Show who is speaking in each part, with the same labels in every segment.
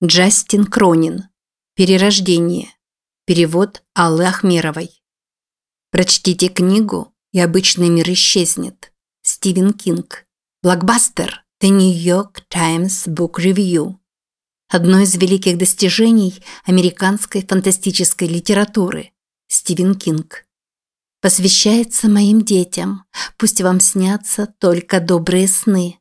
Speaker 1: Джастин Кронин. Перерождение. Перевод Аллы Ахмеровой. Прочтите книгу, и обычный мир исчезнет. Стивен Кинг. Блокбастер. The New York Times Book Review. Одно из великих достижений американской фантастической литературы. Стивен Кинг. Посвящается моим детям. Пусть вам снятся только добрые сны.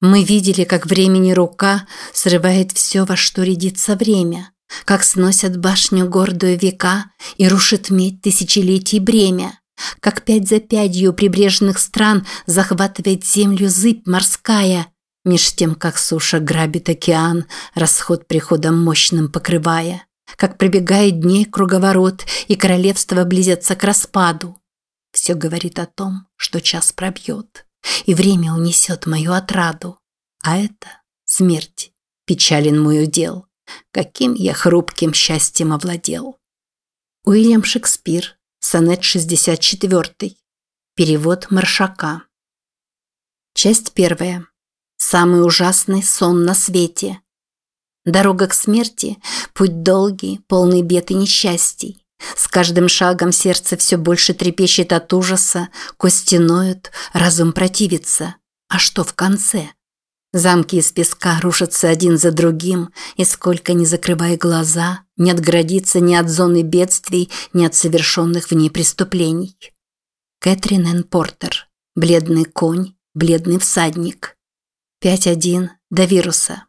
Speaker 1: Мы видели, как времени рука срывает все, во что рядится время, как сносят башню гордую века и рушит медь тысячелетий бремя, как пять за пятью прибрежных стран захватывает землю зыбь морская, меж тем, как суша грабит океан, расход приходом мощным покрывая, как пробегает дней круговорот и королевства близятся к распаду. Все говорит о том, что час пробьет и время унесет мою отраду. А это смерть, печален мой удел, каким я хрупким счастьем овладел. Уильям Шекспир, сонет 64. Перевод Маршака. Часть первая. Самый ужасный сон на свете. Дорога к смерти – путь долгий, полный бед и несчастий. С каждым шагом сердце все больше трепещет от ужаса, кости ноют, разум противится. А что в конце? Замки из песка рушатся один за другим, и сколько ни закрывай глаза, не отгородиться ни от зоны бедствий, ни от совершенных в ней преступлений. Кэтрин Н. Портер. Бледный конь, бледный всадник. 5.1. До вируса.